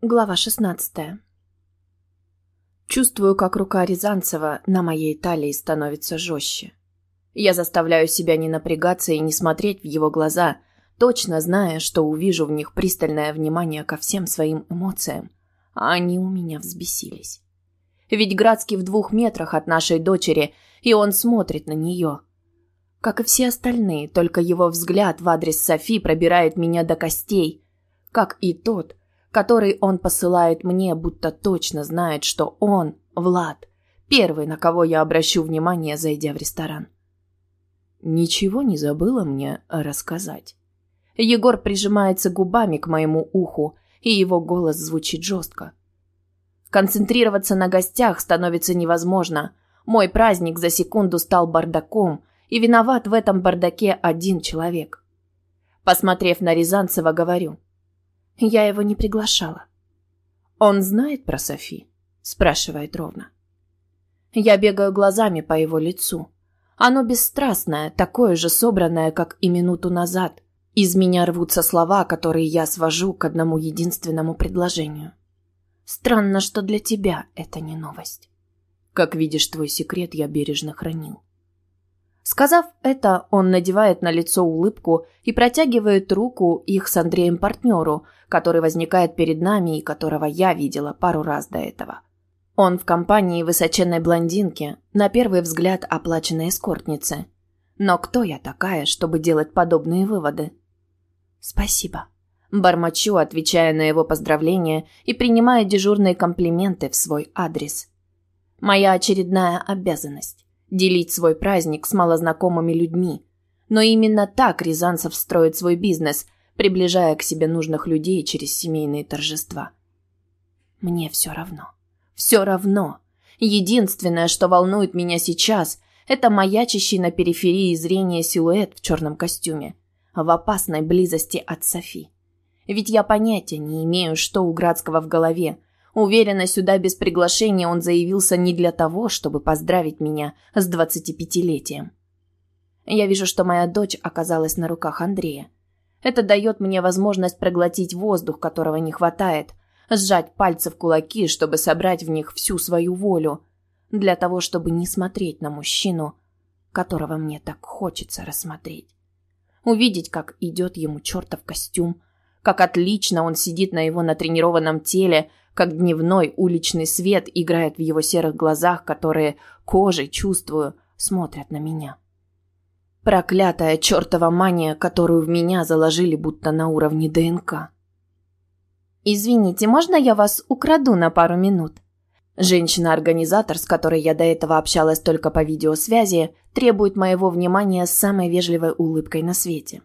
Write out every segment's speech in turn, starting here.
Глава 16. Чувствую, как рука Рязанцева на моей талии становится жестче. Я заставляю себя не напрягаться и не смотреть в его глаза, точно зная, что увижу в них пристальное внимание ко всем своим эмоциям, а они у меня взбесились. Ведь Градский в двух метрах от нашей дочери, и он смотрит на нее. Как и все остальные, только его взгляд в адрес Софи пробирает меня до костей, как и тот, который он посылает мне, будто точно знает, что он, Влад, первый, на кого я обращу внимание, зайдя в ресторан. Ничего не забыла мне рассказать. Егор прижимается губами к моему уху, и его голос звучит жестко. Концентрироваться на гостях становится невозможно. Мой праздник за секунду стал бардаком, и виноват в этом бардаке один человек. Посмотрев на Рязанцева, говорю – я его не приглашала. «Он знает про Софи?» – спрашивает ровно. Я бегаю глазами по его лицу. Оно бесстрастное, такое же собранное, как и минуту назад. Из меня рвутся слова, которые я свожу к одному единственному предложению. Странно, что для тебя это не новость. Как видишь, твой секрет я бережно хранил. Сказав это, он надевает на лицо улыбку и протягивает руку их с Андреем партнеру, который возникает перед нами и которого я видела пару раз до этого. Он в компании высоченной блондинки, на первый взгляд оплаченной эскортницы. Но кто я такая, чтобы делать подобные выводы? Спасибо. Бормочу, отвечая на его поздравления и принимая дежурные комплименты в свой адрес. Моя очередная обязанность делить свой праздник с малознакомыми людьми. Но именно так Рязанцев строит свой бизнес, приближая к себе нужных людей через семейные торжества. Мне все равно. Все равно. Единственное, что волнует меня сейчас, это маячащий на периферии зрения силуэт в черном костюме, в опасной близости от Софи. Ведь я понятия не имею, что у Градского в голове, Уверена, сюда без приглашения он заявился не для того, чтобы поздравить меня с двадцатипятилетием. Я вижу, что моя дочь оказалась на руках Андрея. Это дает мне возможность проглотить воздух, которого не хватает, сжать пальцы в кулаки, чтобы собрать в них всю свою волю, для того, чтобы не смотреть на мужчину, которого мне так хочется рассмотреть. Увидеть, как идет ему чертов костюм, как отлично он сидит на его натренированном теле, как дневной уличный свет играет в его серых глазах, которые кожей, чувствую, смотрят на меня. Проклятая чертова мания, которую в меня заложили будто на уровне ДНК. «Извините, можно я вас украду на пару минут?» Женщина-организатор, с которой я до этого общалась только по видеосвязи, требует моего внимания с самой вежливой улыбкой на свете.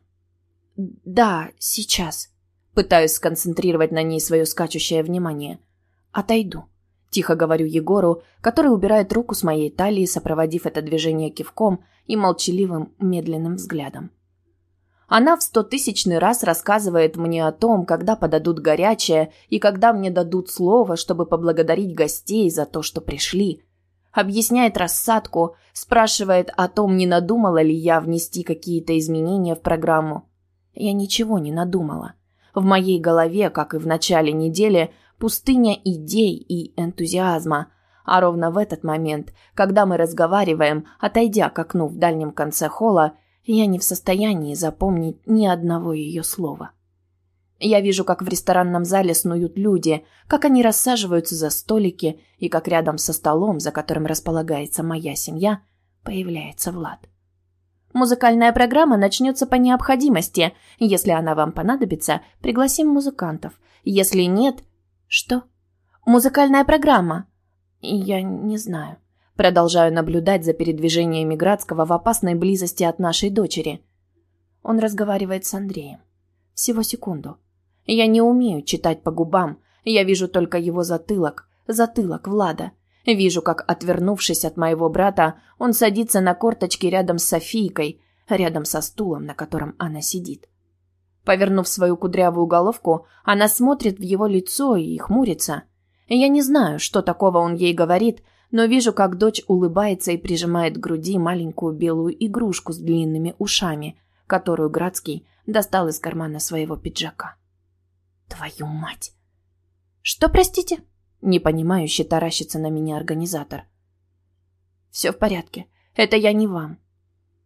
«Да, сейчас», Пытаюсь сконцентрировать на ней свое скачущее внимание. «Отойду», – тихо говорю Егору, который убирает руку с моей талии, сопроводив это движение кивком и молчаливым, медленным взглядом. Она в стотысячный раз рассказывает мне о том, когда подадут горячее и когда мне дадут слово, чтобы поблагодарить гостей за то, что пришли. Объясняет рассадку, спрашивает о том, не надумала ли я внести какие-то изменения в программу. Я ничего не надумала. В моей голове, как и в начале недели, пустыня идей и энтузиазма. А ровно в этот момент, когда мы разговариваем, отойдя к окну в дальнем конце холла, я не в состоянии запомнить ни одного ее слова. Я вижу, как в ресторанном зале снуют люди, как они рассаживаются за столики и как рядом со столом, за которым располагается моя семья, появляется Влад. Музыкальная программа начнется по необходимости. Если она вам понадобится, пригласим музыкантов. Если нет... Что? Музыкальная программа. Я не знаю. Продолжаю наблюдать за передвижением Градского в опасной близости от нашей дочери. Он разговаривает с Андреем. Всего секунду. Я не умею читать по губам. Я вижу только его затылок. Затылок Влада. Вижу, как, отвернувшись от моего брата, он садится на корточки рядом с Софийкой, рядом со стулом, на котором она сидит. Повернув свою кудрявую головку, она смотрит в его лицо и хмурится. Я не знаю, что такого он ей говорит, но вижу, как дочь улыбается и прижимает к груди маленькую белую игрушку с длинными ушами, которую Градский достал из кармана своего пиджака. «Твою мать!» «Что, простите?» Непонимающе таращится на меня организатор. «Все в порядке. Это я не вам».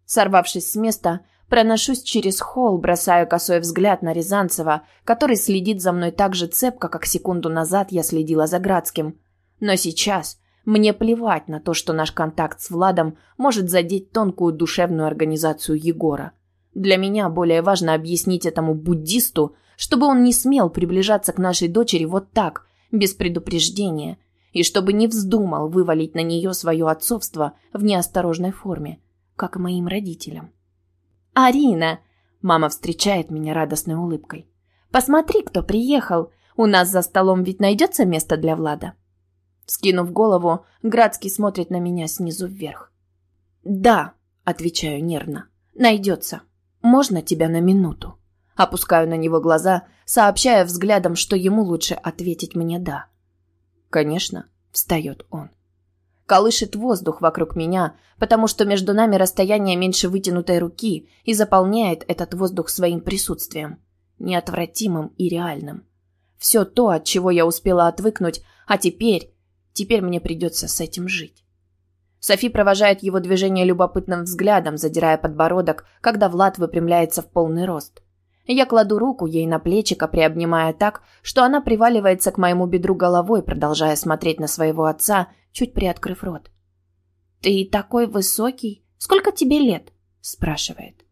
Сорвавшись с места, проношусь через холл, бросаю косой взгляд на Рязанцева, который следит за мной так же цепко, как секунду назад я следила за Градским. Но сейчас мне плевать на то, что наш контакт с Владом может задеть тонкую душевную организацию Егора. Для меня более важно объяснить этому буддисту, чтобы он не смел приближаться к нашей дочери вот так, без предупреждения, и чтобы не вздумал вывалить на нее свое отцовство в неосторожной форме, как и моим родителям. «Арина!» – мама встречает меня радостной улыбкой. «Посмотри, кто приехал! У нас за столом ведь найдется место для Влада?» Скинув голову, Градский смотрит на меня снизу вверх. «Да», — отвечаю нервно, — «найдется. Можно тебя на минуту?» Опускаю на него глаза, сообщая взглядом, что ему лучше ответить мне «да». «Конечно», — встает он. Колышет воздух вокруг меня, потому что между нами расстояние меньше вытянутой руки и заполняет этот воздух своим присутствием. Неотвратимым и реальным. Все то, от чего я успела отвыкнуть, а теперь Теперь мне придется с этим жить. Софи провожает его движение любопытным взглядом, задирая подбородок, когда Влад выпрямляется в полный рост. Я кладу руку ей на плечико, приобнимая так, что она приваливается к моему бедру головой, продолжая смотреть на своего отца, чуть приоткрыв рот. «Ты такой высокий. Сколько тебе лет?» – спрашивает.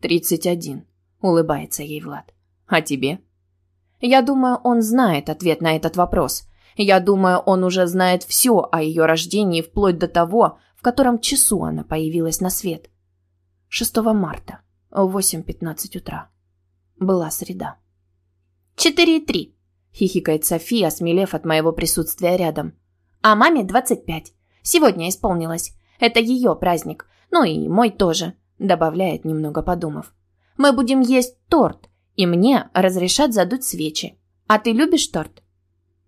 «Тридцать один», – улыбается ей Влад. «А тебе?» Я думаю, он знает ответ на этот вопрос, я думаю, он уже знает все о ее рождении вплоть до того, в котором часу она появилась на свет. 6 марта, в 8.15 утра. Была среда. «Четыре и три», — хихикает София, осмелев от моего присутствия рядом. «А маме двадцать пять. Сегодня исполнилось. Это ее праздник. Ну и мой тоже», — добавляет, немного подумав. «Мы будем есть торт, и мне разрешат задуть свечи. А ты любишь торт?»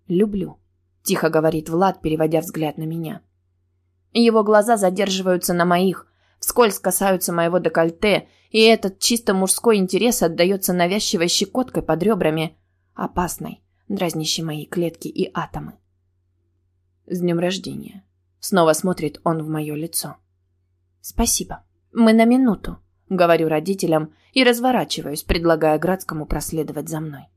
«Люблю», – тихо говорит Влад, переводя взгляд на меня. Его глаза задерживаются на моих, вскользь касаются моего декольте, и этот чисто мужской интерес отдается навязчивой щекоткой под ребрами, опасной, дразнящей мои клетки и атомы. «С днем рождения!» Снова смотрит он в мое лицо. «Спасибо. Мы на минуту», — говорю родителям и разворачиваюсь, предлагая Градскому проследовать за мной.